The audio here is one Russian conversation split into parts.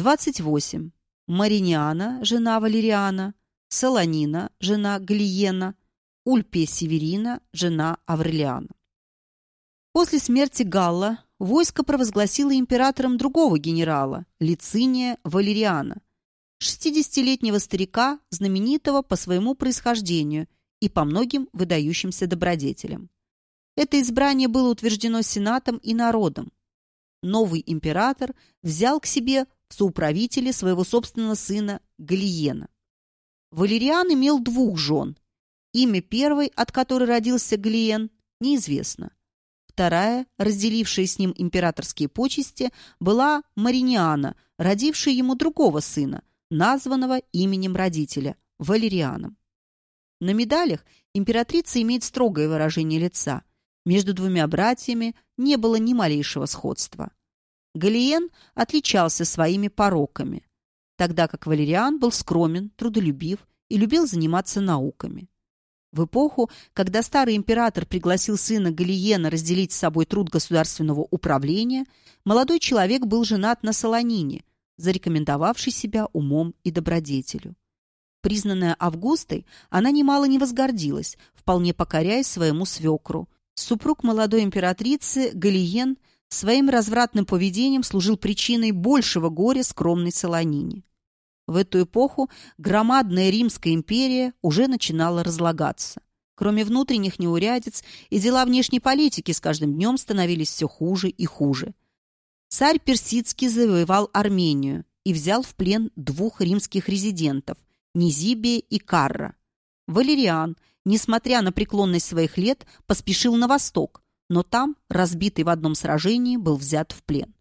28. Мариниана, жена Валериана, Солонина, жена Галиена, Ульпия Северина, жена Аврелиана. После смерти Галла войско провозгласило императором другого генерала, Лициния Валериана, 60-летнего старика, знаменитого по своему происхождению и по многим выдающимся добродетелям. Это избрание было утверждено Сенатом и народом. Новый император взял к себе соуправители своего собственного сына Галиена. Валериан имел двух жен. Имя первой, от которой родился Галиен, неизвестно. Вторая, разделившая с ним императорские почести, была Мариниана, родившая ему другого сына, названного именем родителя – Валерианом. На медалях императрица имеет строгое выражение лица. Между двумя братьями не было ни малейшего сходства. Галиен отличался своими пороками, тогда как Валериан был скромен, трудолюбив и любил заниматься науками. В эпоху, когда старый император пригласил сына Галиена разделить с собой труд государственного управления, молодой человек был женат на Солонине, зарекомендовавшей себя умом и добродетелю. Признанная Августой, она немало не возгордилась, вполне покоряясь своему свекру. Супруг молодой императрицы Галиен своим развратным поведением служил причиной большего горя скромной Солонине. В эту эпоху громадная Римская империя уже начинала разлагаться. Кроме внутренних неурядиц, и дела внешней политики с каждым днем становились все хуже и хуже. Царь Персидский завоевал Армению и взял в плен двух римских резидентов – Низибия и Карра. Валериан, несмотря на преклонность своих лет, поспешил на восток, но там, разбитый в одном сражении, был взят в плен.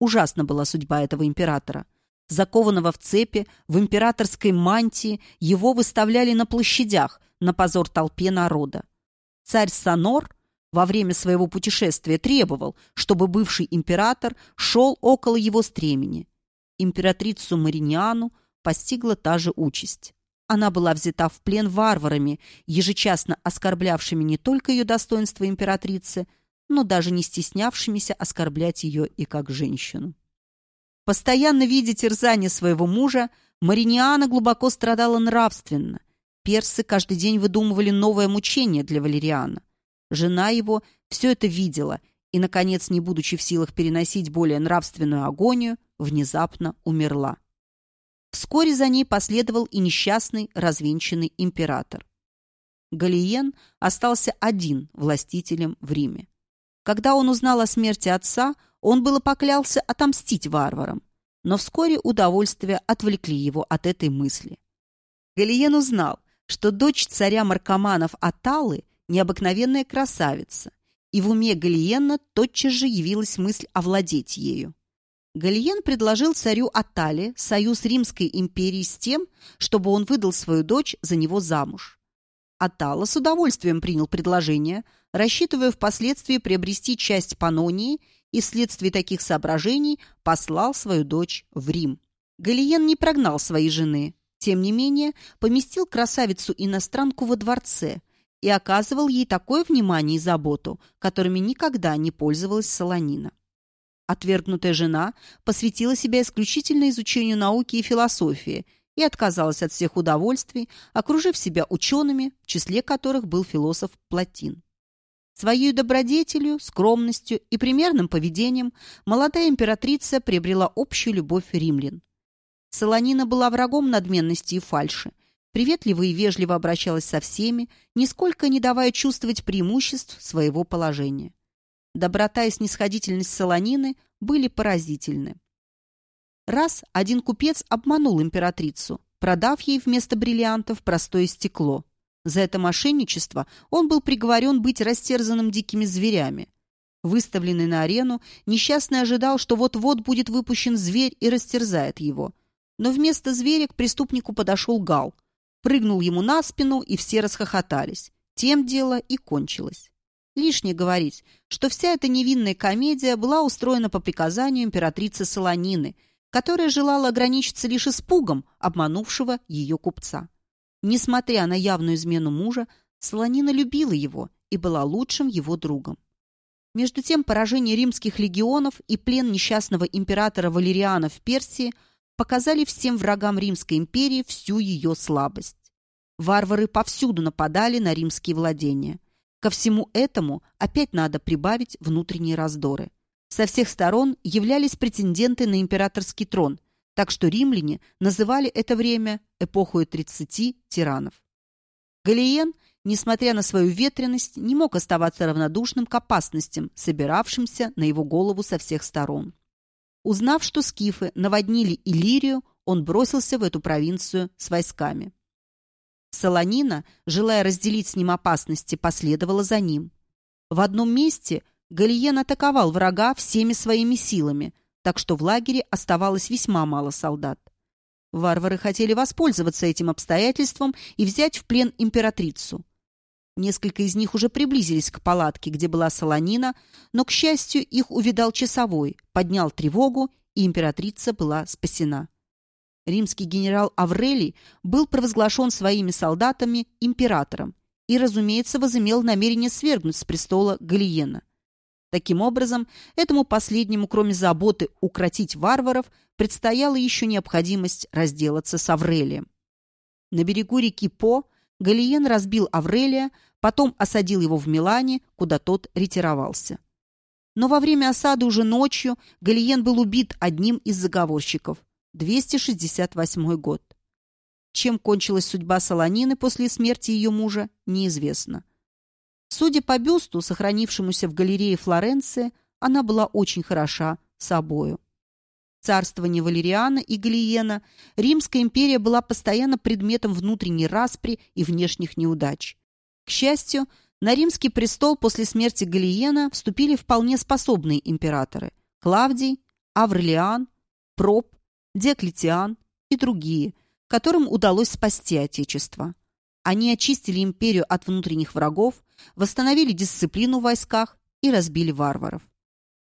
Ужасна была судьба этого императора. Закованного в цепи, в императорской мантии, его выставляли на площадях, на позор толпе народа. Царь Санор во время своего путешествия требовал, чтобы бывший император шел около его стремени. Императрицу Мариниану постигла та же участь. Она была взята в плен варварами, ежечасно оскорблявшими не только ее достоинство императрицы, но даже не стеснявшимися оскорблять ее и как женщину. Постоянно видя терзание своего мужа, Мариниана глубоко страдала нравственно. Персы каждый день выдумывали новое мучение для Валериана. Жена его все это видела и, наконец, не будучи в силах переносить более нравственную агонию, внезапно умерла. Вскоре за ней последовал и несчастный развенчанный император. Галиен остался один властителем в Риме. Когда он узнал о смерти отца, он было поклялся отомстить варварам, но вскоре удовольствия отвлекли его от этой мысли. Галиен узнал, что дочь царя Маркоманов Аталы – необыкновенная красавица, и в уме Галиена тотчас же явилась мысль овладеть ею. Галиен предложил царю Атале союз Римской империи с тем, чтобы он выдал свою дочь за него замуж. Атала с удовольствием принял предложение, рассчитывая впоследствии приобрести часть Панонии и вследствие таких соображений послал свою дочь в Рим. Галиен не прогнал своей жены, тем не менее поместил красавицу-иностранку во дворце и оказывал ей такое внимание и заботу, которыми никогда не пользовалась Солонина. Отвергнутая жена посвятила себя исключительно изучению науки и философии и отказалась от всех удовольствий, окружив себя учеными, в числе которых был философ Платин. Своей добродетелью, скромностью и примерным поведением молодая императрица приобрела общую любовь римлян. Солонина была врагом надменности и фальши, приветливо и вежливо обращалась со всеми, нисколько не давая чувствовать преимуществ своего положения. Доброта и снисходительность Солонины были поразительны. Раз один купец обманул императрицу, продав ей вместо бриллиантов простое стекло. За это мошенничество он был приговорен быть растерзанным дикими зверями. Выставленный на арену, несчастный ожидал, что вот-вот будет выпущен зверь и растерзает его. Но вместо зверя к преступнику подошел Гал, прыгнул ему на спину, и все расхохотались. Тем дело и кончилось. Лишнее говорить, что вся эта невинная комедия была устроена по приказанию императрицы Солонины, которая желала ограничиться лишь испугом обманувшего ее купца. Несмотря на явную измену мужа, Солонина любила его и была лучшим его другом. Между тем, поражение римских легионов и плен несчастного императора Валериана в Персии показали всем врагам Римской империи всю ее слабость. Варвары повсюду нападали на римские владения. Ко всему этому опять надо прибавить внутренние раздоры. Со всех сторон являлись претенденты на императорский трон, так что римляне называли это время эпохой 30 тиранов. Галиен, несмотря на свою ветренность, не мог оставаться равнодушным к опасностям, собиравшимся на его голову со всех сторон. Узнав, что скифы наводнили Иллирию, он бросился в эту провинцию с войсками. Солонина, желая разделить с ним опасности, последовала за ним. В одном месте Галиен атаковал врага всеми своими силами, так что в лагере оставалось весьма мало солдат. Варвары хотели воспользоваться этим обстоятельством и взять в плен императрицу. Несколько из них уже приблизились к палатке, где была Солонина, но, к счастью, их увидал часовой, поднял тревогу, и императрица была спасена римский генерал Аврелий был провозглашен своими солдатами императором и, разумеется, возымел намерение свергнуть с престола Галиена. Таким образом, этому последнему, кроме заботы укротить варваров, предстояла еще необходимость разделаться с Аврелием. На берегу реки По Галиен разбил Аврелия, потом осадил его в Милане, куда тот ретировался. Но во время осады уже ночью Галиен был убит одним из заговорщиков. 268 год. Чем кончилась судьба Солонины после смерти ее мужа, неизвестно. Судя по бюсту, сохранившемуся в галерее Флоренции, она была очень хороша собою. Царствование Валериана и Галиена Римская империя была постоянно предметом внутренней распри и внешних неудач. К счастью, на римский престол после смерти Галиена вступили вполне способные императоры – Клавдий, Аврелиан, Проб Диоклетиан и другие, которым удалось спасти Отечество. Они очистили империю от внутренних врагов, восстановили дисциплину в войсках и разбили варваров.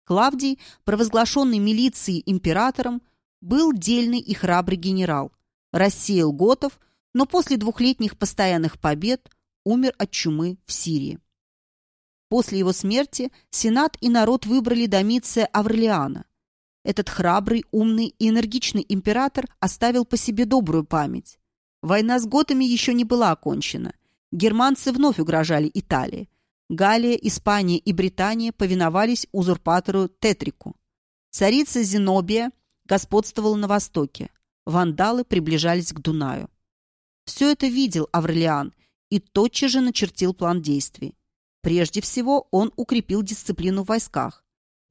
Клавдий, провозглашенный милицией императором, был дельный и храбрый генерал, рассеял готов, но после двухлетних постоянных побед умер от чумы в Сирии. После его смерти Сенат и народ выбрали Домиция Аврелиана, этот храбрый, умный и энергичный император оставил по себе добрую память. Война с готами еще не была окончена. Германцы вновь угрожали Италии. Галлия, Испания и Британия повиновались узурпатору Тетрику. Царица Зенобия господствовала на востоке. Вандалы приближались к Дунаю. Все это видел Аврелиан и тотчас же начертил план действий. Прежде всего он укрепил дисциплину в войсках.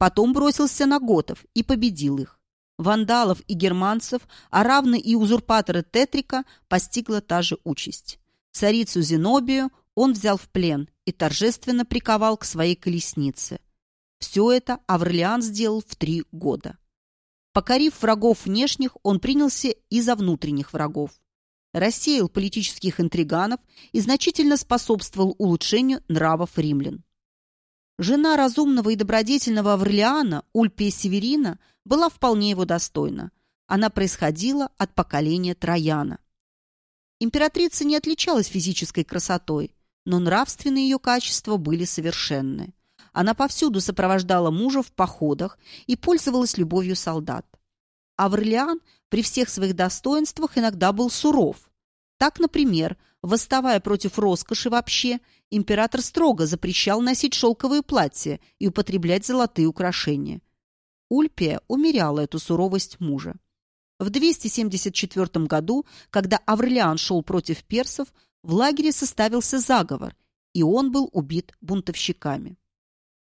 Потом бросился на готов и победил их. Вандалов и германцев, а равно и узурпатора Тетрика, постигла та же участь. Царицу Зенобию он взял в плен и торжественно приковал к своей колеснице. Все это Аврелиан сделал в три года. Покорив врагов внешних, он принялся и за внутренних врагов. Рассеял политических интриганов и значительно способствовал улучшению нравов римлян. Жена разумного и добродетельного Аврелиана, Ульпия Северина, была вполне его достойна. Она происходила от поколения Трояна. Императрица не отличалась физической красотой, но нравственные ее качества были совершенны. Она повсюду сопровождала мужа в походах и пользовалась любовью солдат. Аврелиан при всех своих достоинствах иногда был суров. Так, например, восставая против роскоши вообще, император строго запрещал носить шелковые платья и употреблять золотые украшения. Ульпия умеряла эту суровость мужа. В 274 году, когда Аврелиан шел против персов, в лагере составился заговор, и он был убит бунтовщиками.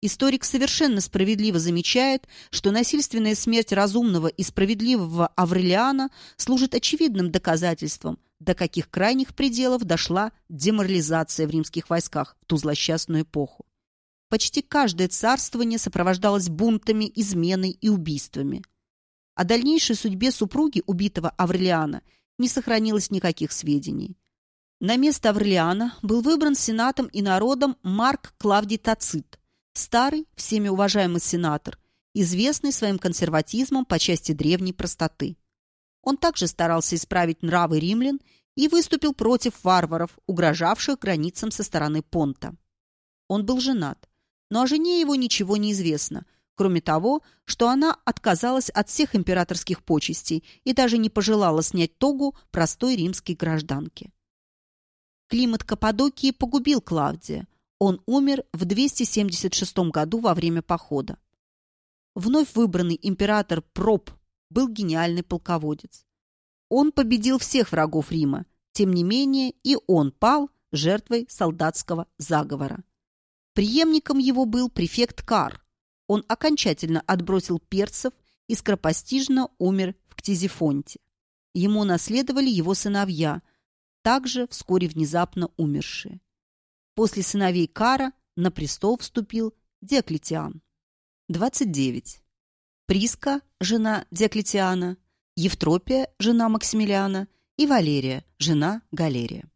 Историк совершенно справедливо замечает, что насильственная смерть разумного и справедливого Аврелиана служит очевидным доказательством до каких крайних пределов дошла деморализация в римских войсках в ту злосчастную эпоху. Почти каждое царствование сопровождалось бунтами, изменой и убийствами. О дальнейшей судьбе супруги убитого Аврелиана не сохранилось никаких сведений. На место Аврелиана был выбран сенатом и народом Марк Клавдий Тацит, старый, всеми уважаемый сенатор, известный своим консерватизмом по части древней простоты. Он также старался исправить нравы римлян и выступил против варваров, угрожавших границам со стороны Понта. Он был женат, но о жене его ничего не известно, кроме того, что она отказалась от всех императорских почестей и даже не пожелала снять тогу простой римской гражданке. Климат Каппадокии погубил Клавдия. Он умер в 276 году во время похода. Вновь выбранный император Проб был гениальный полководец. Он победил всех врагов Рима, тем не менее и он пал жертвой солдатского заговора. Приемником его был префект Кар. Он окончательно отбросил перцев и скоропостижно умер в Ктизифонте. Ему наследовали его сыновья, также вскоре внезапно умершие. После сыновей Кара на престол вступил Диоклетиан. 29. Приска, жена Диоклетиана, Евтропия, жена Максимилиана и Валерия, жена Галерия.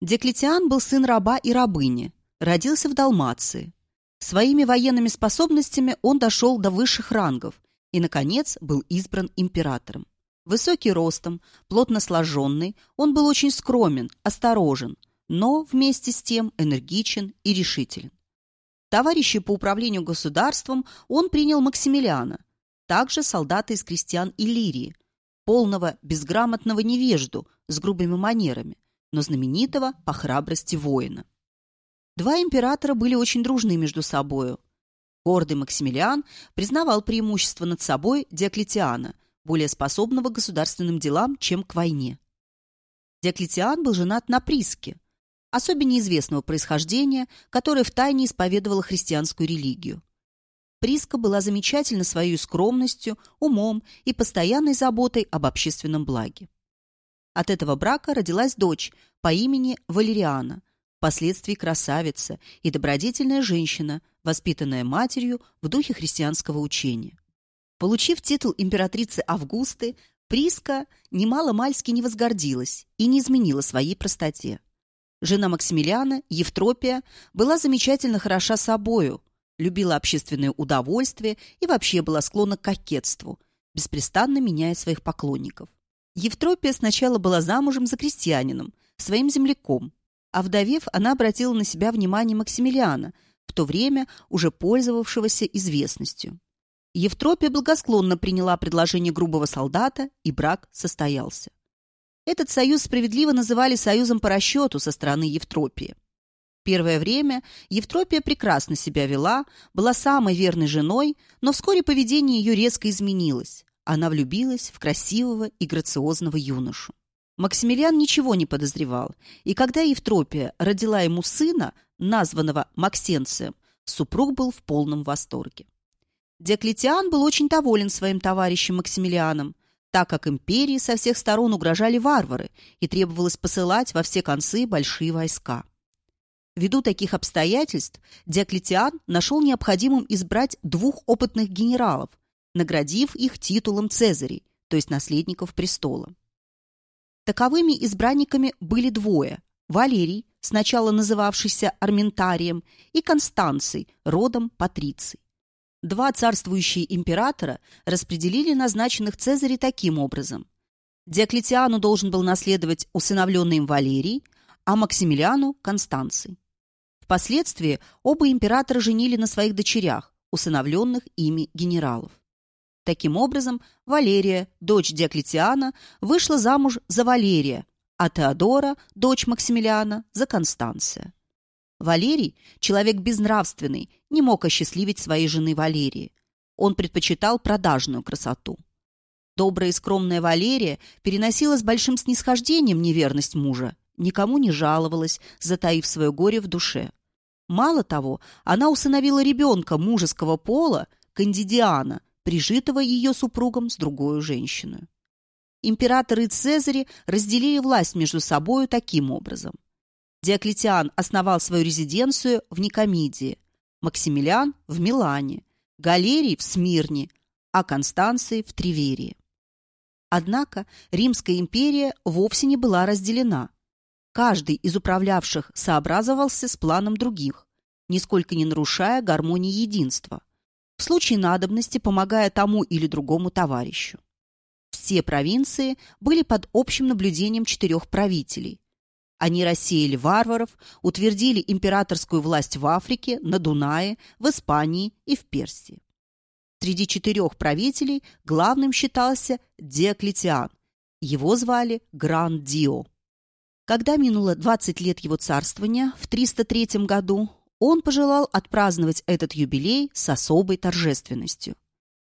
Диоклетиан был сын раба и рабыни, родился в Далмации. Своими военными способностями он дошел до высших рангов и, наконец, был избран императором. Высокий ростом, плотно сложенный, он был очень скромен, осторожен, но вместе с тем энергичен и решителен. Товарищи по управлению государством он принял Максимилиана, также солдата из крестьян Иллирии, полного безграмотного невежду с грубыми манерами, но знаменитого по храбрости воина. Два императора были очень дружны между собою. Гордый Максимилиан признавал преимущество над собой Диоклетиана, более способного к государственным делам, чем к войне. Диоклетиан был женат на Приске, особо неизвестного происхождения, которая втайне исповедовала христианскую религию. Приска была замечательна своей скромностью, умом и постоянной заботой об общественном благе. От этого брака родилась дочь по имени Валериана, впоследствии красавица и добродетельная женщина, воспитанная матерью в духе христианского учения. Получив титул императрицы Августы, Приска немало мальски не возгордилась и не изменила своей простоте. Жена Максимилиана, Евтропия, была замечательно хороша собою, любила общественное удовольствие и вообще была склонна к кокетству, беспрестанно меняя своих поклонников. Евтропия сначала была замужем за крестьянином, своим земляком, а вдовев, она обратила на себя внимание Максимилиана, в то время уже пользовавшегося известностью. Евтропия благосклонно приняла предложение грубого солдата, и брак состоялся. Этот союз справедливо называли союзом по расчету со стороны Евтропии. Первое время Евтропия прекрасно себя вела, была самой верной женой, но вскоре поведение ее резко изменилось. Она влюбилась в красивого и грациозного юношу. Максимилиан ничего не подозревал, и когда Евтропия родила ему сына, названного Максенцием, супруг был в полном восторге. Диоклетиан был очень доволен своим товарищем Максимилианом, так как империи со всех сторон угрожали варвары и требовалось посылать во все концы большие войска. Ввиду таких обстоятельств Диоклетиан нашел необходимым избрать двух опытных генералов, наградив их титулом Цезарей, то есть наследников престола. Таковыми избранниками были двое – Валерий, сначала называвшийся Арментарием, и Констанций, родом Патриций. Два царствующие императора распределили назначенных Цезарей таким образом. Диоклетиану должен был наследовать усыновленный им Валерий, а Максимилиану – Констанций. Впоследствии оба императора женили на своих дочерях, усыновленных ими генералов. Таким образом, Валерия, дочь Диоклетиана, вышла замуж за Валерия, а Теодора, дочь Максимилиана, за Констанция. Валерий, человек безнравственный, не мог осчастливить своей жены Валерии. Он предпочитал продажную красоту. Добрая и скромная Валерия переносила с большим снисхождением неверность мужа, никому не жаловалась, затаив свое горе в душе. Мало того, она усыновила ребенка мужеского пола, кандидиана, прижитого ее супругом с другой женщиной. Императоры и Цезари разделили власть между собою таким образом. Диоклетиан основал свою резиденцию в Никомидии, Максимилиан – в Милане, Галерий – в Смирне, а Констанций – в Триверии. Однако Римская империя вовсе не была разделена. Каждый из управлявших сообразовался с планом других, нисколько не нарушая гармонии единства в случае надобности помогая тому или другому товарищу. Все провинции были под общим наблюдением четырех правителей. Они рассеяли варваров, утвердили императорскую власть в Африке, на Дунае, в Испании и в Персии. среди четырех правителей главным считался Диоклетиан. Его звали Гран Дио. Когда минуло 20 лет его царствования, в 303 году, он пожелал отпраздновать этот юбилей с особой торжественностью.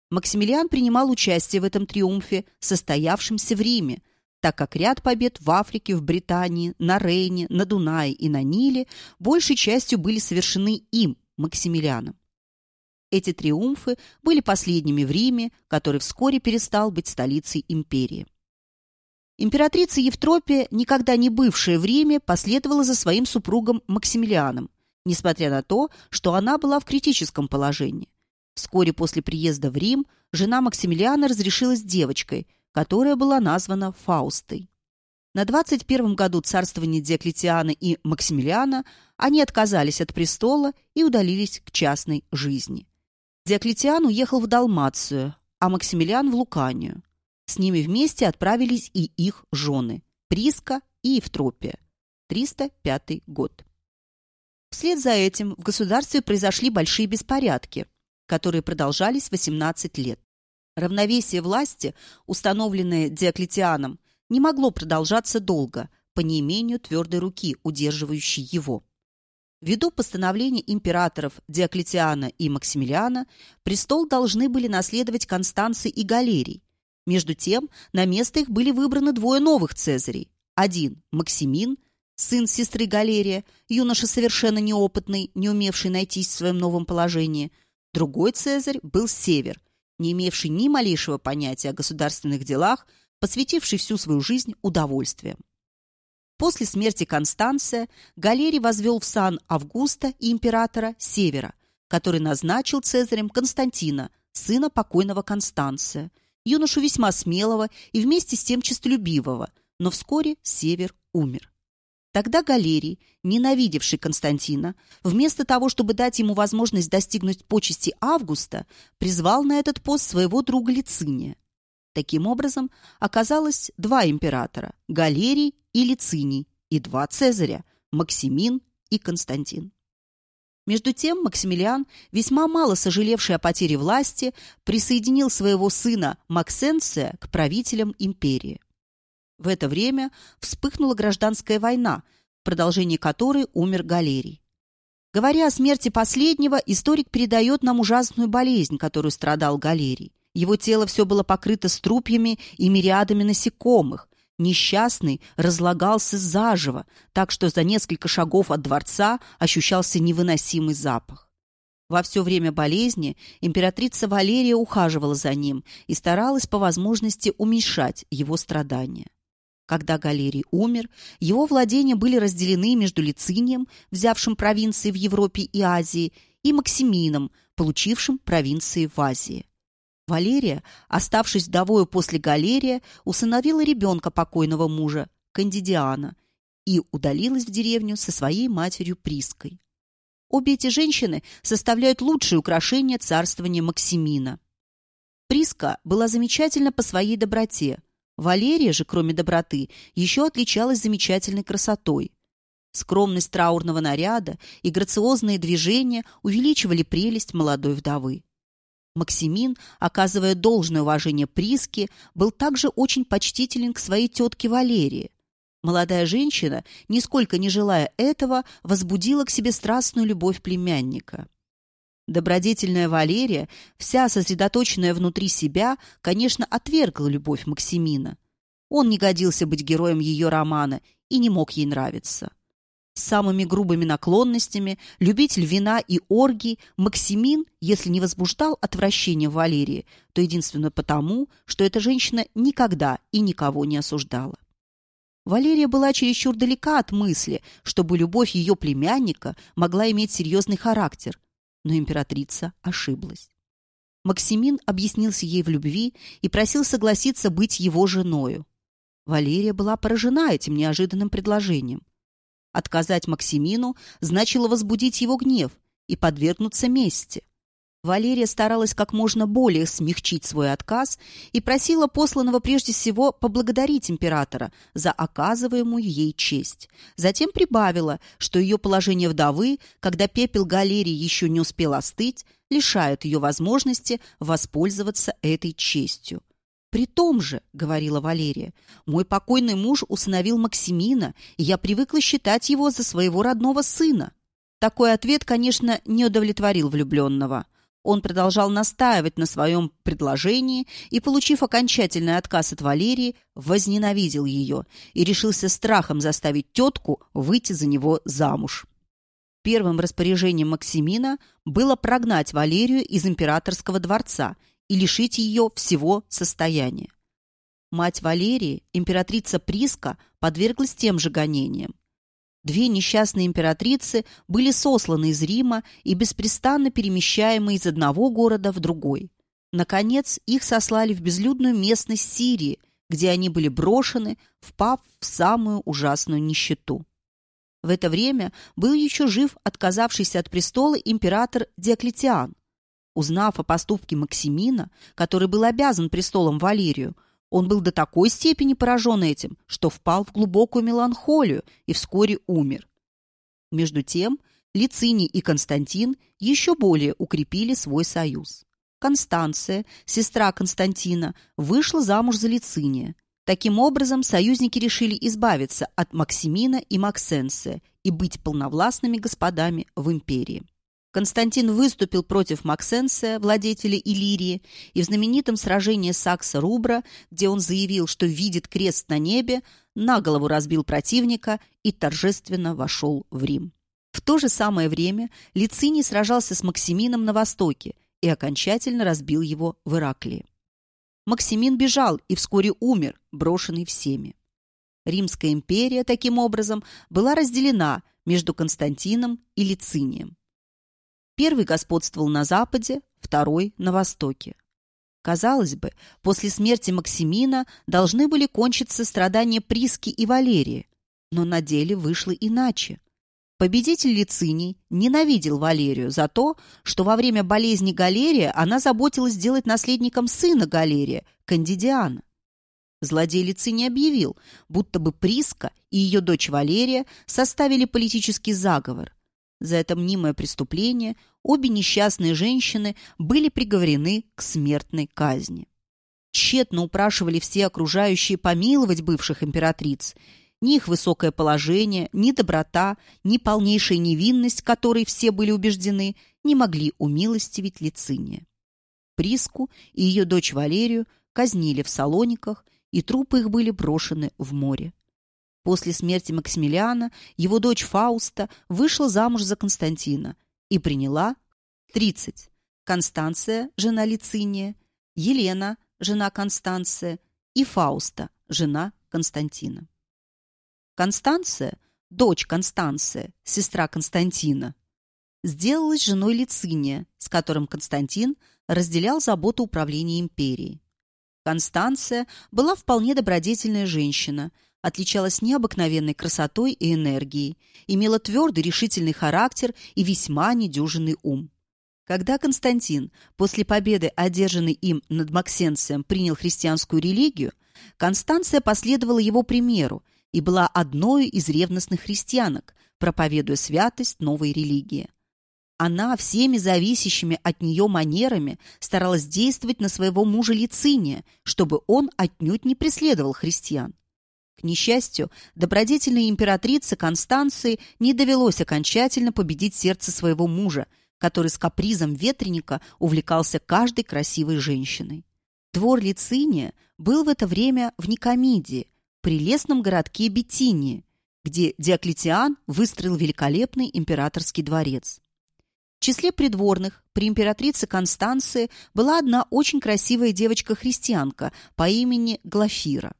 Максимилиан принимал участие в этом триумфе, состоявшемся в Риме, так как ряд побед в Африке, в Британии, на Рейне, на Дунае и на Ниле большей частью были совершены им, Максимилианом. Эти триумфы были последними в Риме, который вскоре перестал быть столицей империи. Императрица Евтропия, никогда не бывшая в Риме, последовала за своим супругом Максимилианом, несмотря на то, что она была в критическом положении. Вскоре после приезда в Рим жена Максимилиана разрешилась девочкой – которая была названа Фаустой. На 21 году царствования Диоклетиана и Максимилиана они отказались от престола и удалились к частной жизни. Диоклетиан уехал в Далмацию, а Максимилиан в Луканию. С ними вместе отправились и их жены – Приска и Евтропия. 305 год. Вслед за этим в государстве произошли большие беспорядки, которые продолжались 18 лет. Равновесие власти, установленное Диоклетианом, не могло продолжаться долго, по неимению твердой руки, удерживающей его. Ввиду постановления императоров Диоклетиана и Максимилиана, престол должны были наследовать Констанций и Галерий. Между тем, на место их были выбраны двое новых цезарей. Один – Максимин, сын сестры Галерия, юноша совершенно неопытный, не умевший найтись в своем новом положении. Другой цезарь был Север – не имевший ни малейшего понятия о государственных делах, посвятивший всю свою жизнь удовольствиям. После смерти Констанция Галерий возвел в сан Августа и императора Севера, который назначил цезарем Константина, сына покойного Констанция, юношу весьма смелого и вместе с тем честолюбивого, но вскоре Север умер. Тогда Галерий, ненавидевший Константина, вместо того, чтобы дать ему возможность достигнуть почести Августа, призвал на этот пост своего друга Лициния. Таким образом, оказалось два императора – Галерий и Лициний, и два цезаря – Максимин и Константин. Между тем Максимилиан, весьма мало сожалевший о потере власти, присоединил своего сына Максенция к правителям империи. В это время вспыхнула гражданская война, в продолжении которой умер Галерий. Говоря о смерти последнего, историк передает нам ужасную болезнь, которую страдал Галерий. Его тело все было покрыто струпьями и мириадами насекомых. Несчастный разлагался заживо, так что за несколько шагов от дворца ощущался невыносимый запах. Во все время болезни императрица Валерия ухаживала за ним и старалась по возможности уменьшать его страдания. Когда Галерий умер, его владения были разделены между Лицинием, взявшим провинции в Европе и Азии, и Максимином, получившим провинции в Азии. Валерия, оставшись вдовою после Галерия, усыновила ребенка покойного мужа, Кандидиана, и удалилась в деревню со своей матерью Приской. Обе эти женщины составляют лучшие украшения царствования Максимина. Приска была замечательна по своей доброте – Валерия же, кроме доброты, еще отличалась замечательной красотой. Скромность траурного наряда и грациозные движения увеличивали прелесть молодой вдовы. Максимин, оказывая должное уважение Приске, был также очень почтителен к своей тетке Валерии. Молодая женщина, нисколько не желая этого, возбудила к себе страстную любовь племянника. Добродетельная Валерия, вся сосредоточенная внутри себя, конечно, отвергла любовь Максимина. Он не годился быть героем ее романа и не мог ей нравиться. С самыми грубыми наклонностями, любитель вина и оргий, Максимин, если не возбуждал отвращение Валерии, то единственно потому, что эта женщина никогда и никого не осуждала. Валерия была чересчур далека от мысли, чтобы любовь ее племянника могла иметь серьезный характер, но императрица ошиблась. Максимин объяснился ей в любви и просил согласиться быть его женою. Валерия была поражена этим неожиданным предложением. Отказать Максимину значило возбудить его гнев и подвергнуться мести. Валерия старалась как можно более смягчить свой отказ и просила посланного прежде всего поблагодарить императора за оказываемую ей честь. Затем прибавила, что ее положение вдовы, когда пепел галерии еще не успел остыть, лишает ее возможности воспользоваться этой честью. «При том же, — говорила Валерия, — мой покойный муж усыновил Максимина, и я привыкла считать его за своего родного сына». Такой ответ, конечно, не удовлетворил влюбленного. Он продолжал настаивать на своем предложении и, получив окончательный отказ от Валерии, возненавидел ее и решился страхом заставить тетку выйти за него замуж. Первым распоряжением Максимина было прогнать Валерию из императорского дворца и лишить ее всего состояния. Мать Валерии, императрица Приска, подверглась тем же гонениям. Две несчастные императрицы были сосланы из Рима и беспрестанно перемещаемы из одного города в другой. Наконец, их сослали в безлюдную местность Сирии, где они были брошены, впав в самую ужасную нищету. В это время был еще жив отказавшийся от престола император Диоклетиан. Узнав о поступке Максимина, который был обязан престолом Валерию, он был до такой степени поражен этим, что впал в глубокую меланхолию и вскоре умер. Между тем, Лициний и Константин еще более укрепили свой союз. Констанция, сестра Константина, вышла замуж за Лициния. Таким образом, союзники решили избавиться от Максимина и Максенция и быть полновластными господами в империи. Константин выступил против Максенция, владетеля Иллирии, и в знаменитом сражении Сакса-Рубра, где он заявил, что видит крест на небе, на голову разбил противника и торжественно вошел в Рим. В то же самое время Лициний сражался с Максимином на востоке и окончательно разбил его в Ираклии. Максимин бежал и вскоре умер, брошенный всеми. Римская империя, таким образом, была разделена между Константином и Лицинием. Первый господствовал на западе, второй – на востоке. Казалось бы, после смерти Максимина должны были кончиться страдания Приски и Валерии, но на деле вышло иначе. Победитель Лициний ненавидел Валерию за то, что во время болезни Галерия она заботилась сделать наследником сына Галерия, Кандидиана. Злодей Лициний объявил, будто бы Приска и ее дочь Валерия составили политический заговор – за это мнимое преступление обе несчастные женщины были приговорены к смертной казни. Тщетно упрашивали все окружающие помиловать бывших императриц. Ни их высокое положение, ни доброта, ни полнейшая невинность, которой все были убеждены, не могли умилостивить Лициния. Приску и ее дочь Валерию казнили в Салониках, и трупы их были брошены в море. После смерти Максимилиана его дочь Фауста вышла замуж за Константина и приняла 30. Констанция, жена Лициния, Елена, жена Констанция и Фауста, жена Константина. Констанция, дочь Констанция, сестра Константина, сделалась женой Лициния, с которым Константин разделял заботу управления империей. Констанция была вполне добродетельная женщина – отличалась необыкновенной красотой и энергией, имела твердый решительный характер и весьма недюжинный ум. Когда Константин после победы, одержанной им над Максенцием, принял христианскую религию, Констанция последовала его примеру и была одной из ревностных христианок, проповедуя святость новой религии. Она всеми зависящими от нее манерами старалась действовать на своего мужа Лициния, чтобы он отнюдь не преследовал христиан. К несчастью, добродетельной императрице Констанции не довелось окончательно победить сердце своего мужа, который с капризом ветреника увлекался каждой красивой женщиной. Двор Лициния был в это время в Никомидии, прелестном городке Бетинии, где Диоклетиан выстроил великолепный императорский дворец. В числе придворных при императрице Констанции была одна очень красивая девочка-христианка по имени Глафира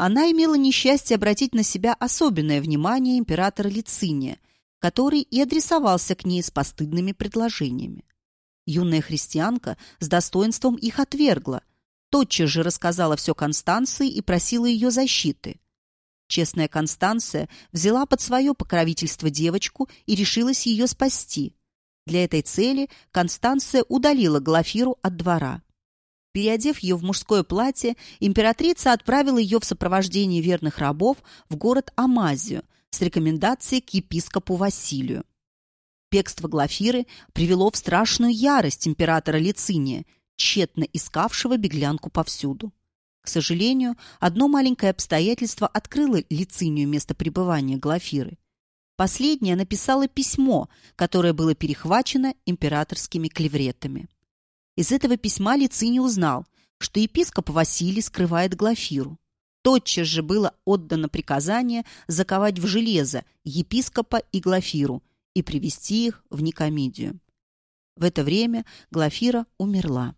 она имела несчастье обратить на себя особенное внимание императора Лициния, который и адресовался к ней с постыдными предложениями. Юная христианка с достоинством их отвергла, тотчас же рассказала все Констанции и просила ее защиты. Честная Констанция взяла под свое покровительство девочку и решилась ее спасти. Для этой цели Констанция удалила Глафиру от двора. Переодев ее в мужское платье, императрица отправила ее в сопровождении верных рабов в город Амазию с рекомендацией к епископу Василию. Бегство Глафиры привело в страшную ярость императора Лициния, тщетно искавшего беглянку повсюду. К сожалению, одно маленькое обстоятельство открыло Лицинию место пребывания Глафиры. Последняя написала письмо, которое было перехвачено императорскими клевретами. Из этого письма Лициний узнал, что епископ Василий скрывает Глафиру. Тотчас же было отдано приказание заковать в железо епископа и Глафиру и привести их в Никомедию. В это время Глафира умерла.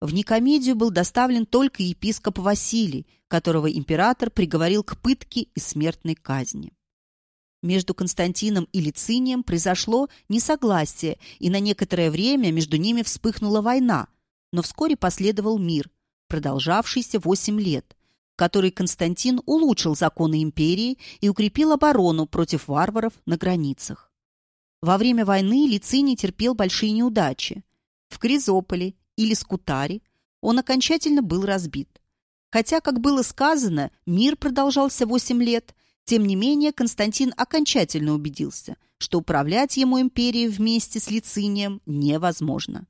В Никомедию был доставлен только епископ Василий, которого император приговорил к пытке и смертной казни. Между Константином и Лицинием произошло несогласие, и на некоторое время между ними вспыхнула война, но вскоре последовал мир, продолжавшийся восемь лет, в который Константин улучшил законы империи и укрепил оборону против варваров на границах. Во время войны Лициний терпел большие неудачи. В Кризополе или Скутаре он окончательно был разбит. Хотя, как было сказано, мир продолжался восемь лет, тем не менее Константин окончательно убедился, что управлять ему империей вместе с Лицинием невозможно.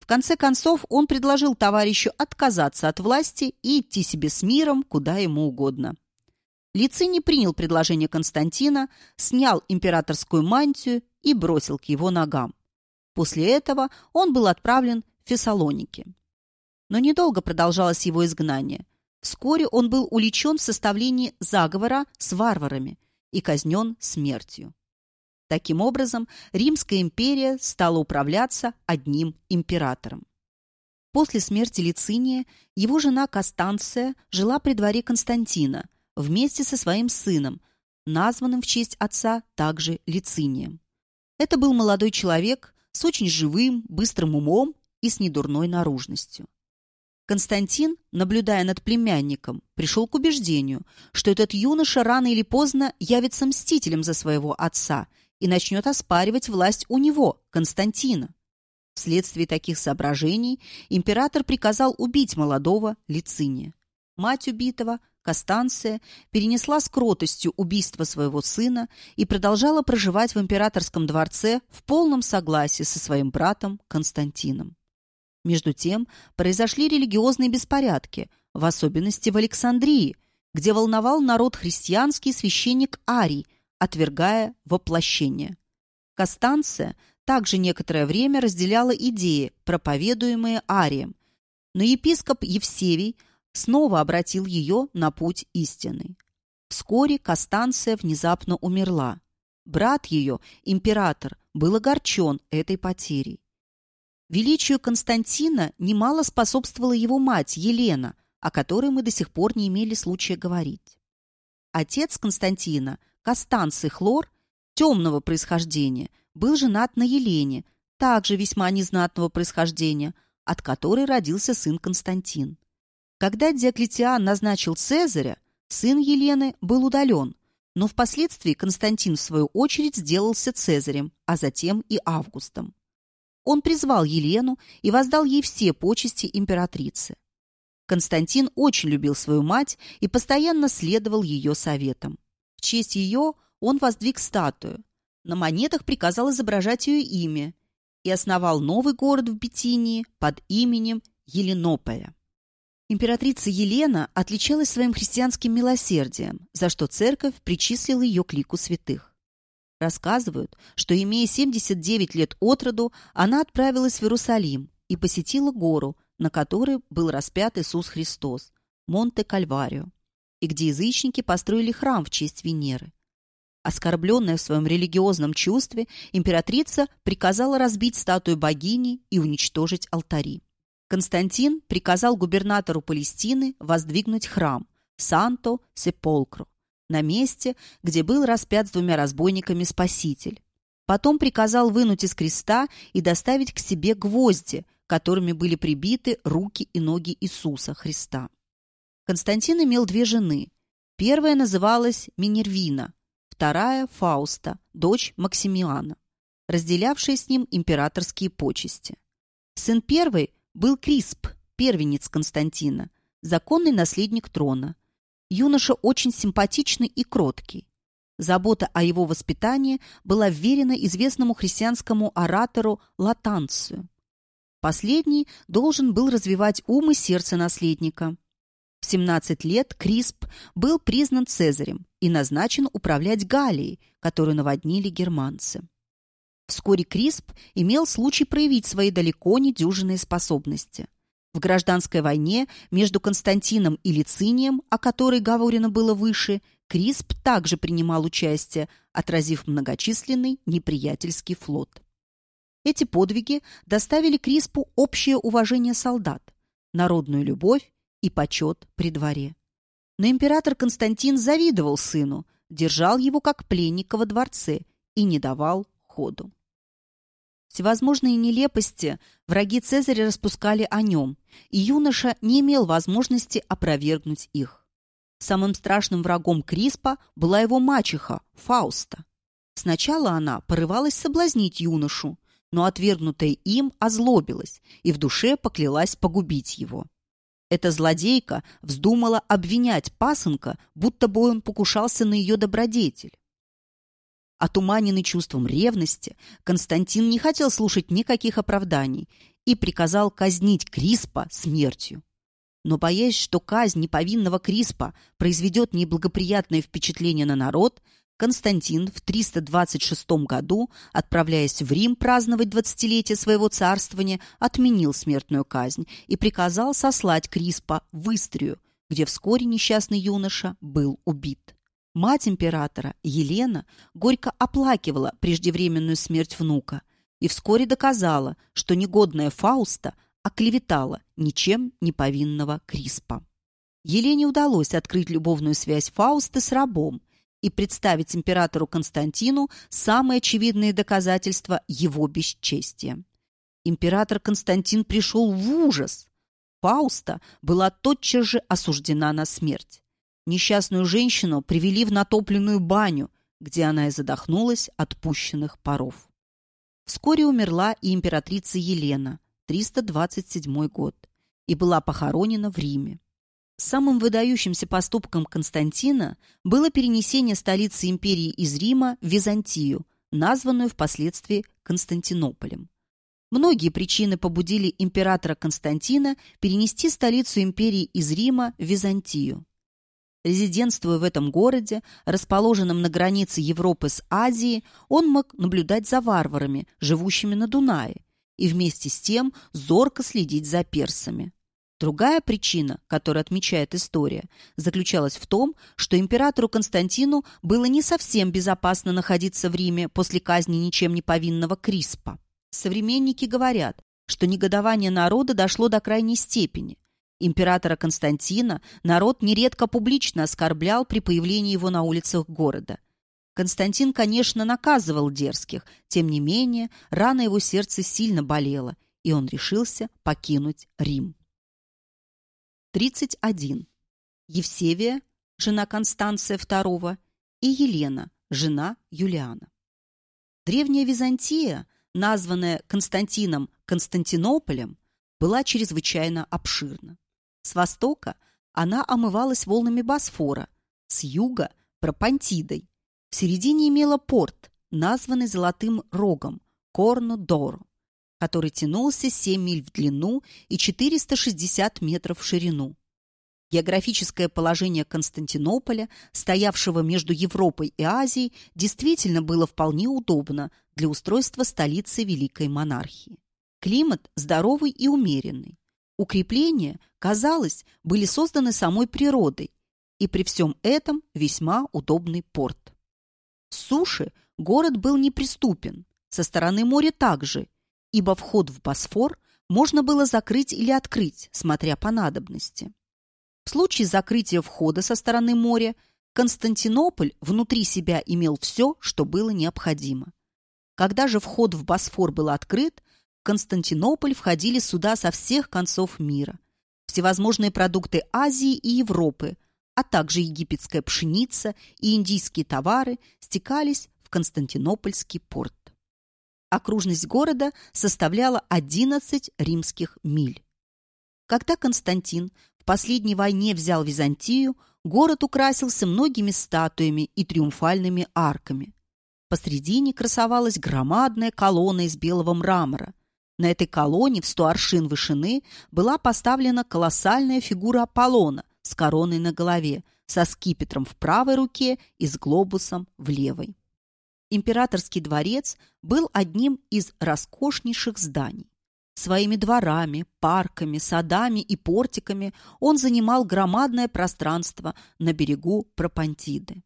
В конце концов он предложил товарищу отказаться от власти и идти себе с миром куда ему угодно. Лициний принял предложение Константина, снял императорскую мантию и бросил к его ногам. После этого он был отправлен в Фессалоники. Но недолго продолжалось его изгнание. Вскоре он был уличен в составлении заговора с варварами и казнен смертью. Таким образом, Римская империя стала управляться одним императором. После смерти Лициния его жена Костанция жила при дворе Константина вместе со своим сыном, названным в честь отца также Лицинием. Это был молодой человек с очень живым, быстрым умом и с недурной наружностью. Константин, наблюдая над племянником, пришел к убеждению, что этот юноша рано или поздно явится мстителем за своего отца и начнет оспаривать власть у него, Константина. Вследствие таких соображений император приказал убить молодого Лициния. Мать убитого, Костанция перенесла с кротостью убийство своего сына и продолжала проживать в императорском дворце в полном согласии со своим братом Константином. Между тем произошли религиозные беспорядки, в особенности в Александрии, где волновал народ христианский священник Арий, отвергая воплощение. Костанция также некоторое время разделяла идеи, проповедуемые Арием, но епископ Евсевий – снова обратил ее на путь истины. Вскоре Костанция внезапно умерла. Брат ее, император, был огорчен этой потерей. Величию Константина немало способствовала его мать Елена, о которой мы до сих пор не имели случая говорить. Отец Константина, Костанций Хлор, темного происхождения, был женат на Елене, также весьма незнатного происхождения, от которой родился сын Константин. Когда Диоклетиан назначил Цезаря, сын Елены был удален, но впоследствии Константин, в свою очередь, сделался Цезарем, а затем и Августом. Он призвал Елену и воздал ей все почести императрицы. Константин очень любил свою мать и постоянно следовал ее советам. В честь ее он воздвиг статую. На монетах приказал изображать ее имя и основал новый город в Бетинии под именем Еленополя. Императрица Елена отличалась своим христианским милосердием, за что церковь причислила ее к лику святых. Рассказывают, что, имея 79 лет от роду, она отправилась в Иерусалим и посетила гору, на которой был распят Иисус Христос, Монте-Кальварио, и где язычники построили храм в честь Венеры. Оскорбленная в своем религиозном чувстве, императрица приказала разбить статую богини и уничтожить алтари. Константин приказал губернатору Палестины воздвигнуть храм Санто-Сеполкро на месте, где был распят с двумя разбойниками Спаситель. Потом приказал вынуть из креста и доставить к себе гвозди, которыми были прибиты руки и ноги Иисуса Христа. Константин имел две жены. Первая называлась Минервина, вторая – Фауста, дочь Максимиана. разделявшая с ним императорские почести. Сын первый был Крисп, первенец Константина, законный наследник трона. Юноша очень симпатичный и кроткий. Забота о его воспитании была вверена известному христианскому оратору Латанцию. Последний должен был развивать ум и сердце наследника. В 17 лет Крисп был признан Цезарем и назначен управлять Галией, которую наводнили германцы. Вскоре Крисп имел случай проявить свои далеко не дюжинные способности. В гражданской войне между Константином и Лицинием, о которой говорено было выше, Крисп также принимал участие, отразив многочисленный неприятельский флот. Эти подвиги доставили Криспу общее уважение солдат, народную любовь и почет при дворе. Но император Константин завидовал сыну, держал его как пленника во дворце и не давал ходу. Всевозможные нелепости враги Цезаря распускали о нем, и юноша не имел возможности опровергнуть их. Самым страшным врагом Криспа была его мачеха, Фауста. Сначала она порывалась соблазнить юношу, но отвергнутая им озлобилась и в душе поклялась погубить его. Эта злодейка вздумала обвинять пасынка, будто бы он покушался на ее добродетель. Отуманенный чувством ревности, Константин не хотел слушать никаких оправданий и приказал казнить Криспа смертью. Но боясь, что казнь неповинного Криспа произведет неблагоприятное впечатление на народ, Константин в 326 году, отправляясь в Рим праздновать двадцатилетие своего царствования, отменил смертную казнь и приказал сослать Криспа в Истрию, где вскоре несчастный юноша был убит. Мать императора, Елена, горько оплакивала преждевременную смерть внука и вскоре доказала, что негодная Фауста оклеветала ничем не повинного Криспа. Елене удалось открыть любовную связь Фаусты с рабом, и представить императору Константину самые очевидные доказательства его бесчестия. Император Константин пришел в ужас. Фауста была тотчас же осуждена на смерть. Несчастную женщину привели в натопленную баню, где она и задохнулась от пущенных паров. Вскоре умерла и императрица Елена, 327 год, и была похоронена в Риме. Самым выдающимся поступком Константина было перенесение столицы империи из Рима в Византию, названную впоследствии Константинополем. Многие причины побудили императора Константина перенести столицу империи из Рима в Византию. Резидентствуя в этом городе, расположенном на границе Европы с Азией, он мог наблюдать за варварами, живущими на Дунае, и вместе с тем зорко следить за персами. Другая причина, которую отмечает история, заключалась в том, что императору Константину было не совсем безопасно находиться в Риме после казни ничем не повинного Криспа. Современники говорят, что негодование народа дошло до крайней степени. Императора Константина народ нередко публично оскорблял при появлении его на улицах города. Константин, конечно, наказывал дерзких, тем не менее, рана его сердца сильно болела, и он решился покинуть Рим. 31. Евсевия, жена Констанция II, и Елена, жена Юлиана. Древняя Византия, названная Константином Константинополем, была чрезвычайно обширна. С востока она омывалась волнами Босфора, с юга – Пропантидой. В середине имела порт, названный Золотым Рогом – Корно-Доро который тянулся 7 миль в длину и 460 метров в ширину. Географическое положение Константинополя, стоявшего между Европой и Азией, действительно было вполне удобно для устройства столицы Великой монархии. Климат здоровый и умеренный. Укрепления, казалось, были созданы самой природой, и при всем этом весьма удобный порт. С суши город был неприступен, со стороны моря также, ибо вход в Босфор можно было закрыть или открыть, смотря по надобности. В случае закрытия входа со стороны моря Константинополь внутри себя имел все, что было необходимо. Когда же вход в Босфор был открыт, Константинополь входили суда со всех концов мира, всевозможные продукты Азии и Европы, а также египетская пшеница и индийские товары стекались в Константинопольский порт. Окружность города составляла 11 римских миль. Когда Константин в последней войне взял Византию, город украсился многими статуями и триумфальными арками. Посредине красовалась громадная колонна из белого мрамора. На этой колонне в сто аршин вышины была поставлена колоссальная фигура Аполлона с короной на голове, со скипетром в правой руке и с глобусом в левой. Императорский дворец был одним из роскошнейших зданий. Своими дворами, парками, садами и портиками он занимал громадное пространство на берегу Пропантиды.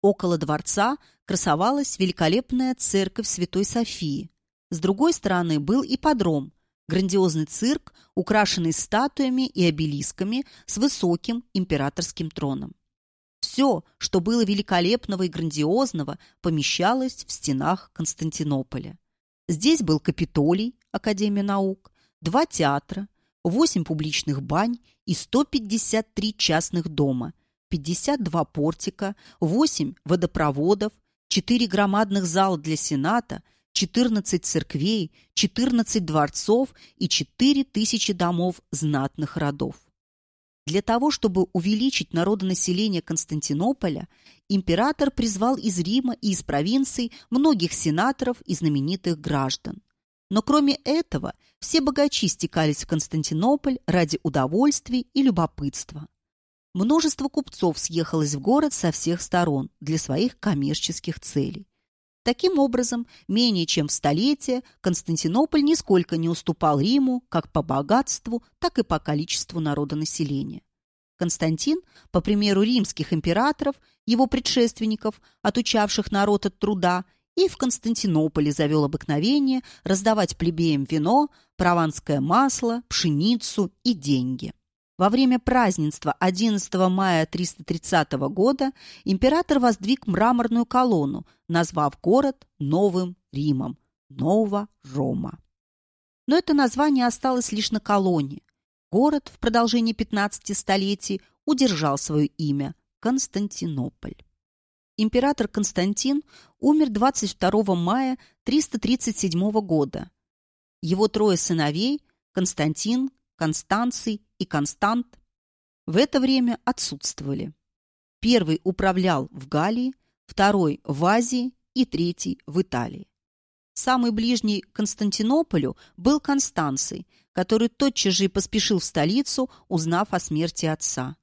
Около дворца красовалась великолепная церковь Святой Софии. С другой стороны был ипподром, грандиозный цирк, украшенный статуями и обелисками с высоким императорским троном. Все, что было великолепного и грандиозного, помещалось в стенах Константинополя. Здесь был Капитолий, Академия наук, два театра, восемь публичных бань и 153 частных дома, 52 портика, 8 водопроводов, 4 громадных зала для Сената, 14 церквей, 14 дворцов и 4 тысячи домов знатных родов. Для того, чтобы увеличить народонаселение Константинополя, император призвал из Рима и из провинций многих сенаторов и знаменитых граждан. Но кроме этого, все богачи стекались в Константинополь ради удовольствий и любопытства. Множество купцов съехалось в город со всех сторон для своих коммерческих целей. Таким образом, менее чем в столетие Константинополь нисколько не уступал Риму как по богатству, так и по количеству народонаселения. Константин, по примеру римских императоров, его предшественников, отучавших народ от труда, и в Константинополе завел обыкновение раздавать плебеям вино, прованское масло, пшеницу и деньги. Во время празднества 11 мая 330 года император воздвиг мраморную колонну, назвав город Новым Римом – Нова Рома. Но это название осталось лишь на колонне. Город в продолжении 15 столетий удержал свое имя – Константинополь. Император Константин умер 22 мая 337 года. Его трое сыновей – Константин, Констанций и Констант в это время отсутствовали. Первый управлял в Галлии, второй в Азии и третий в Италии. Самый ближний к Константинополю был Констанций, который тотчас же и поспешил в столицу, узнав о смерти отца.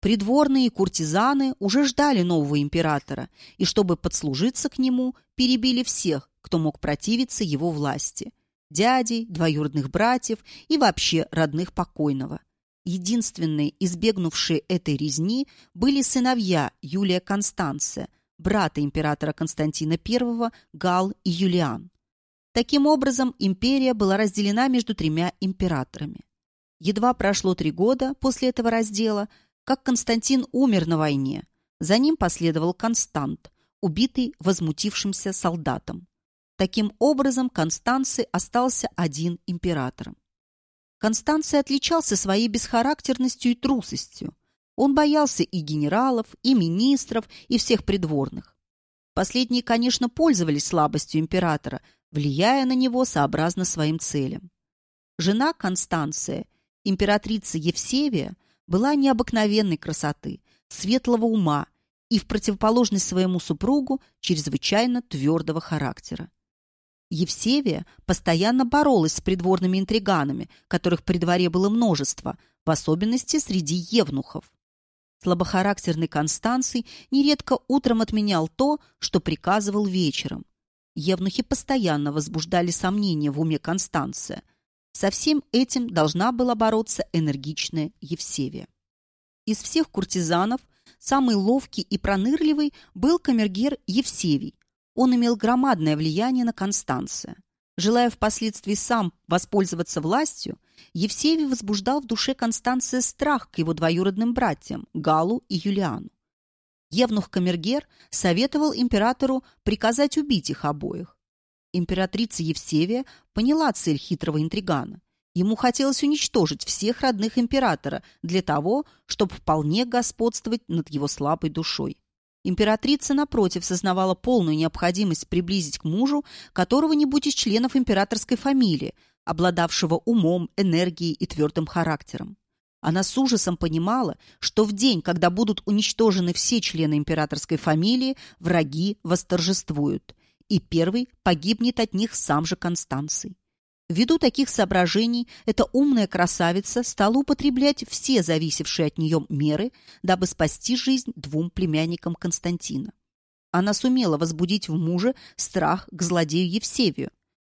Придворные и куртизаны уже ждали нового императора, и чтобы подслужиться к нему, перебили всех, кто мог противиться его власти дядей, двоюродных братьев и вообще родных покойного. Единственные, избегнувшие этой резни, были сыновья Юлия Констанция, брата императора Константина I, Гал и Юлиан. Таким образом, империя была разделена между тремя императорами. Едва прошло три года после этого раздела, как Константин умер на войне. За ним последовал Констант, убитый возмутившимся солдатом. Таким образом, Констанций остался один императором. Констанций отличался своей бесхарактерностью и трусостью. Он боялся и генералов, и министров, и всех придворных. Последние, конечно, пользовались слабостью императора, влияя на него сообразно своим целям. Жена Констанция, императрица Евсевия, была необыкновенной красоты, светлого ума и, в противоположность своему супругу, чрезвычайно твердого характера. Евсевия постоянно боролась с придворными интриганами, которых при дворе было множество, в особенности среди евнухов. Слабохарактерный Констанций нередко утром отменял то, что приказывал вечером. Евнухи постоянно возбуждали сомнения в уме Констанция. Со всем этим должна была бороться энергичная Евсевия. Из всех куртизанов самый ловкий и пронырливый был камергер Евсевий, он имел громадное влияние на Констанция. Желая впоследствии сам воспользоваться властью, Евсевий возбуждал в душе Констанция страх к его двоюродным братьям Галу и Юлиану. Евнух Камергер советовал императору приказать убить их обоих. Императрица Евсевия поняла цель хитрого интригана. Ему хотелось уничтожить всех родных императора для того, чтобы вполне господствовать над его слабой душой. Императрица, напротив, сознавала полную необходимость приблизить к мужу которого-нибудь из членов императорской фамилии, обладавшего умом, энергией и твердым характером. Она с ужасом понимала, что в день, когда будут уничтожены все члены императорской фамилии, враги восторжествуют, и первый погибнет от них сам же Констанций. Ввиду таких соображений эта умная красавица стала употреблять все зависевшие от нее меры, дабы спасти жизнь двум племянникам Константина. Она сумела возбудить в муже страх к злодею Евсевию,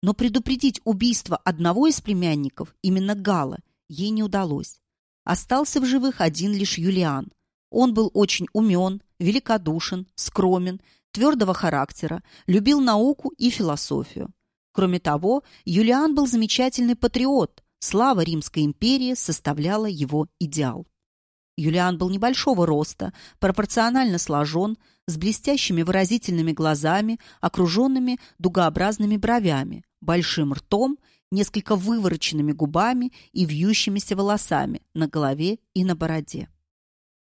но предупредить убийство одного из племянников, именно Гала, ей не удалось. Остался в живых один лишь Юлиан. Он был очень умен, великодушен, скромен, твердого характера, любил науку и философию. Кроме того, Юлиан был замечательный патриот, слава Римской империи составляла его идеал. Юлиан был небольшого роста, пропорционально сложен, с блестящими выразительными глазами, окруженными дугообразными бровями, большим ртом, несколько вывороченными губами и вьющимися волосами на голове и на бороде.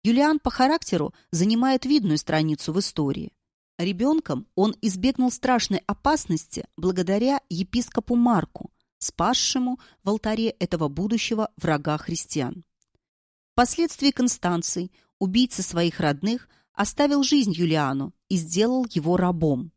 Юлиан по характеру занимает видную страницу в истории. Ребенком он избегнул страшной опасности благодаря епископу Марку, спасшему в алтаре этого будущего врага христиан. Впоследствии Констанций, убийца своих родных, оставил жизнь Юлиану и сделал его рабом.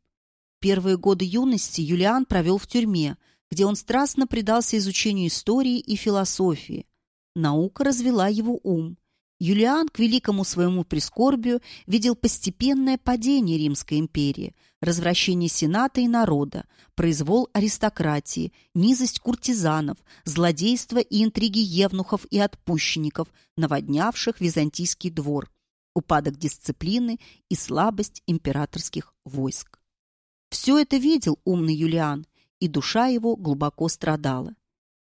Первые годы юности Юлиан провел в тюрьме, где он страстно предался изучению истории и философии. Наука развела его ум, Юлиан, к великому своему прискорбию, видел постепенное падение Римской империи, развращение сената и народа, произвол аристократии, низость куртизанов, злодейство и интриги евнухов и отпущенников, наводнявших византийский двор, упадок дисциплины и слабость императорских войск. Все это видел умный Юлиан, и душа его глубоко страдала.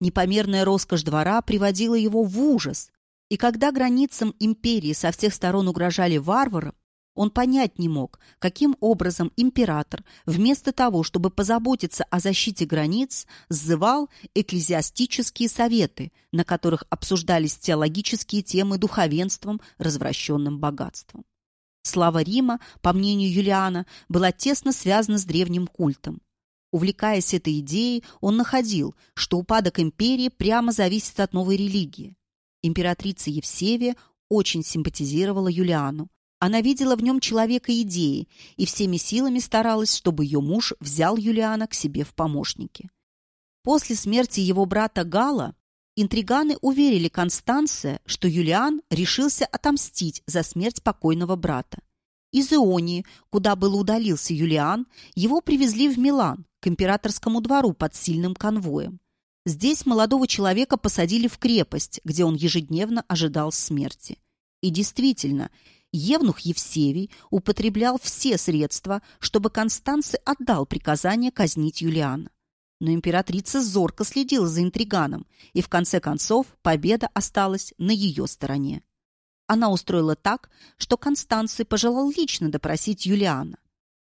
Непомерная роскошь двора приводила его в ужас, и когда границам империи со всех сторон угрожали варвары, он понять не мог, каким образом император, вместо того, чтобы позаботиться о защите границ, сзывал экклезиастические советы, на которых обсуждались теологические темы духовенством, развращенным богатством. Слава Рима, по мнению Юлиана, была тесно связана с древним культом. Увлекаясь этой идеей, он находил, что упадок империи прямо зависит от новой религии. Императрица Евсевия очень симпатизировала Юлиану. Она видела в нем человека идеи и всеми силами старалась, чтобы ее муж взял Юлиана к себе в помощники. После смерти его брата Гала интриганы уверили Констанция, что Юлиан решился отомстить за смерть покойного брата. Из Ионии, куда было удалился Юлиан, его привезли в Милан, к императорскому двору под сильным конвоем. Здесь молодого человека посадили в крепость, где он ежедневно ожидал смерти. И действительно, Евнух Евсевий употреблял все средства, чтобы Констанций отдал приказание казнить Юлиана. Но императрица зорко следила за интриганом, и в конце концов победа осталась на ее стороне. Она устроила так, что Констанций пожелал лично допросить Юлиана.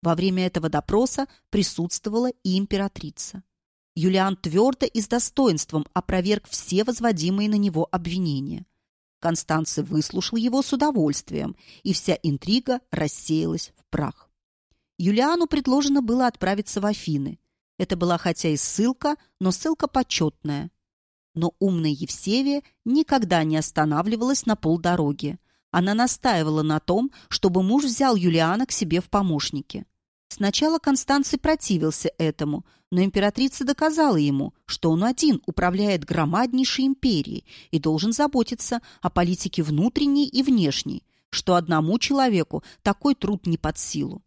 Во время этого допроса присутствовала и императрица. Юлиан твердо и с достоинством опроверг все возводимые на него обвинения. Констанций выслушал его с удовольствием, и вся интрига рассеялась в прах. Юлиану предложено было отправиться в Афины. Это была хотя и ссылка, но ссылка почетная. Но умная Евсевия никогда не останавливалась на полдороги. Она настаивала на том, чтобы муж взял Юлиана к себе в помощники. Сначала Констанций противился этому, но императрица доказала ему, что он один управляет громаднейшей империей и должен заботиться о политике внутренней и внешней, что одному человеку такой труд не под силу.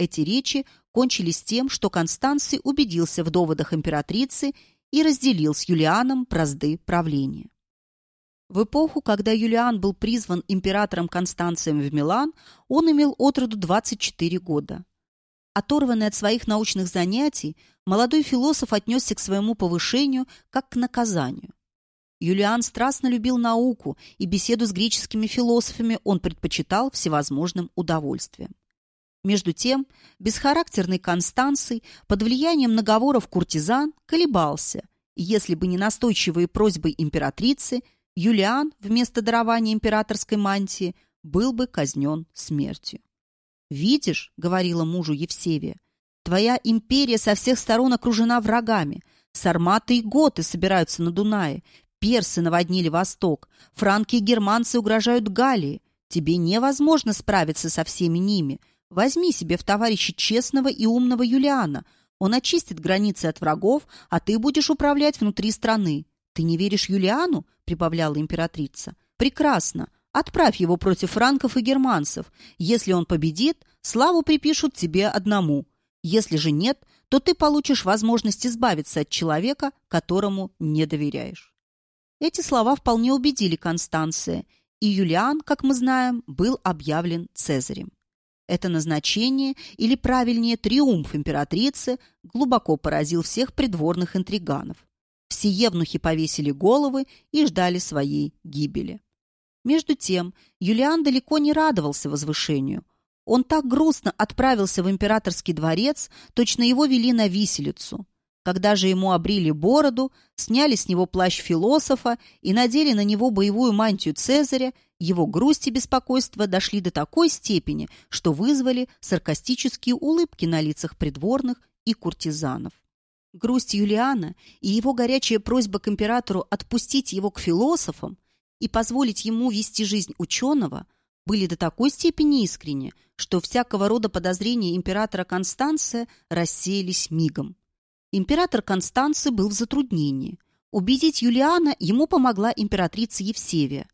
Эти речи кончились тем, что Констанций убедился в доводах императрицы и разделил с Юлианом бразды правления. В эпоху, когда Юлиан был призван императором Констанцием в Милан, он имел от роду 24 года. Оторванный от своих научных занятий, молодой философ отнесся к своему повышению как к наказанию. Юлиан страстно любил науку, и беседу с греческими философами он предпочитал всевозможным удовольствием. Между тем, бесхарактерный Констанций под влиянием наговоров куртизан колебался, и если бы не настойчивые просьбы императрицы, Юлиан вместо дарования императорской мантии был бы казнен смертью. «Видишь, — говорила мужу Евсевия, — твоя империя со всех сторон окружена врагами. Сарматы и готы собираются на Дунае, персы наводнили восток, франки и германцы угрожают Галлии. Тебе невозможно справиться со всеми ними. Возьми себе в товарища честного и умного Юлиана. Он очистит границы от врагов, а ты будешь управлять внутри страны. Ты не веришь Юлиану? — прибавляла императрица. Прекрасно. Отправь его против франков и германцев. Если он победит, славу припишут тебе одному. Если же нет, то ты получишь возможность избавиться от человека, которому не доверяешь. Эти слова вполне убедили Констанция, и Юлиан, как мы знаем, был объявлен Цезарем. Это назначение, или правильнее триумф императрицы, глубоко поразил всех придворных интриганов. Все евнухи повесили головы и ждали своей гибели. Между тем, Юлиан далеко не радовался возвышению. Он так грустно отправился в императорский дворец, точно его вели на виселицу. Когда же ему обрили бороду, сняли с него плащ философа и надели на него боевую мантию Цезаря, его грусть и беспокойство дошли до такой степени, что вызвали саркастические улыбки на лицах придворных и куртизанов. Грусть Юлиана и его горячая просьба к императору отпустить его к философам и позволить ему вести жизнь ученого были до такой степени искренни, что всякого рода подозрения императора Констанция рассеялись мигом. Император Констанций был в затруднении. Убедить Юлиана ему помогла императрица Евсевия.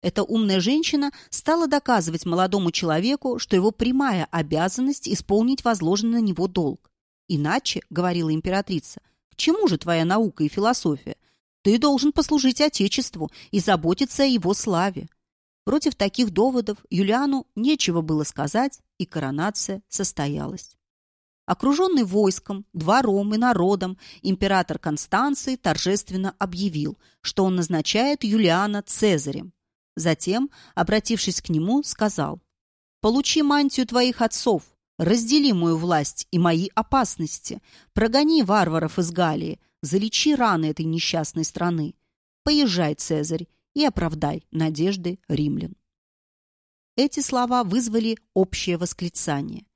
Эта умная женщина стала доказывать молодому человеку, что его прямая обязанность исполнить возложенный на него долг. «Иначе, — говорила императрица, — к чему же твоя наука и философия? Ты должен послужить Отечеству и заботиться о его славе. Против таких доводов Юлиану нечего было сказать, и коронация состоялась. Окруженный войском, двором и народом, император Констанций торжественно объявил, что он назначает Юлиана Цезарем. Затем, обратившись к нему, сказал, «Получи мантию твоих отцов, раздели мою власть и мои опасности, прогони варваров из Галлии, залечи раны этой несчастной страны. Поезжай, Цезарь, и оправдай надежды римлян. Эти слова вызвали общее восклицание.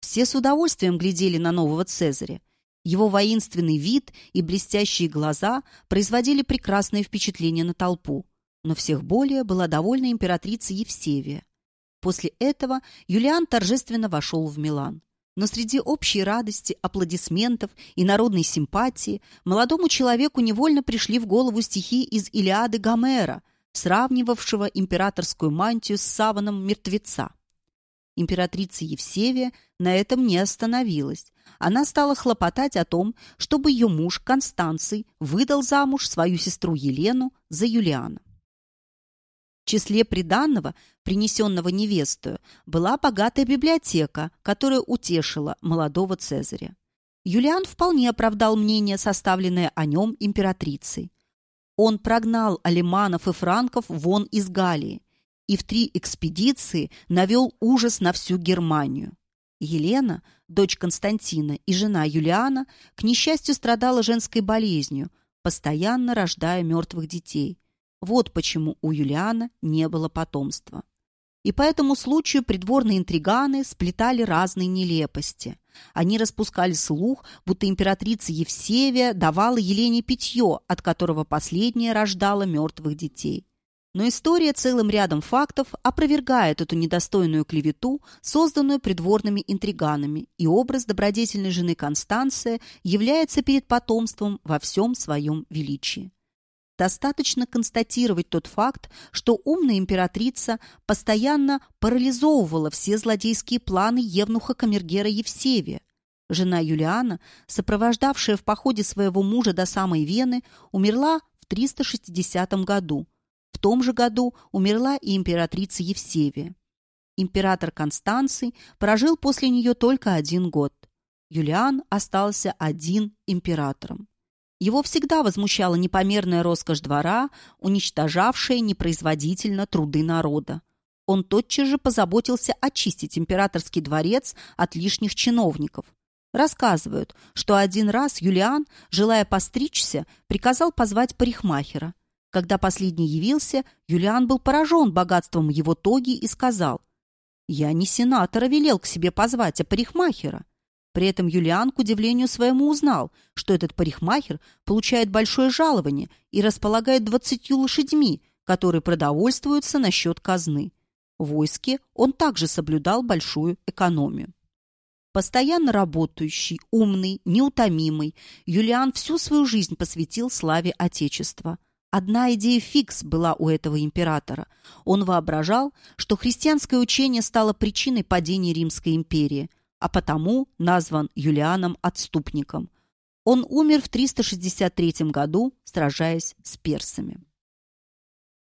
Все с удовольствием глядели на нового Цезаря. Его воинственный вид и блестящие глаза производили прекрасное впечатление на толпу, но всех более была довольна императрица Евсевия. После этого Юлиан торжественно вошел в Милан. Но среди общей радости, аплодисментов и народной симпатии молодому человеку невольно пришли в голову стихи из Илиады Гомера, сравнивавшего императорскую мантию с саваном мертвеца. Императрица Евсевия на этом не остановилась. Она стала хлопотать о том, чтобы ее муж Констанций выдал замуж свою сестру Елену за Юлиана. В числе приданного, принесенного невестою, была богатая библиотека, которая утешила молодого Цезаря. Юлиан вполне оправдал мнение, составленное о нем императрицей. Он прогнал алиманов и франков вон из Галлии и в три экспедиции навел ужас на всю Германию. Елена, дочь Константина и жена Юлиана, к несчастью страдала женской болезнью, постоянно рождая мертвых детей. Вот почему у Юлиана не было потомства. И по этому случаю придворные интриганы сплетали разные нелепости. Они распускали слух, будто императрица Евсевия давала Елене питье, от которого последняя рождала мертвых детей. Но история целым рядом фактов опровергает эту недостойную клевету, созданную придворными интриганами, и образ добродетельной жены Констанция является перед потомством во всем своем величии. Достаточно констатировать тот факт, что умная императрица постоянно парализовывала все злодейские планы евнуха Камергера Евсевия. Жена Юлиана, сопровождавшая в походе своего мужа до самой Вены, умерла в 360 году. В том же году умерла и императрица Евсевия. Император Констанций прожил после нее только один год. Юлиан остался один императором. Его всегда возмущала непомерная роскошь двора, уничтожавшая непроизводительно труды народа. Он тотчас же позаботился очистить императорский дворец от лишних чиновников. Рассказывают, что один раз Юлиан, желая постричься, приказал позвать парикмахера. Когда последний явился, Юлиан был поражен богатством его тоги и сказал, Я не сенатора велел к себе позвать, а парикмахера. При этом Юлиан, к удивлению своему, узнал, что этот парикмахер получает большое жалование и располагает двадцатью лошадьми, которые продовольствуются на счет казны. В войске он также соблюдал большую экономию. Постоянно работающий, умный, неутомимый, Юлиан всю свою жизнь посвятил славе Отечества. Одна идея фикс была у этого императора. Он воображал, что христианское учение стало причиной падения Римской империи, а потому назван Юлианом Отступником. Он умер в 363 году, сражаясь с персами.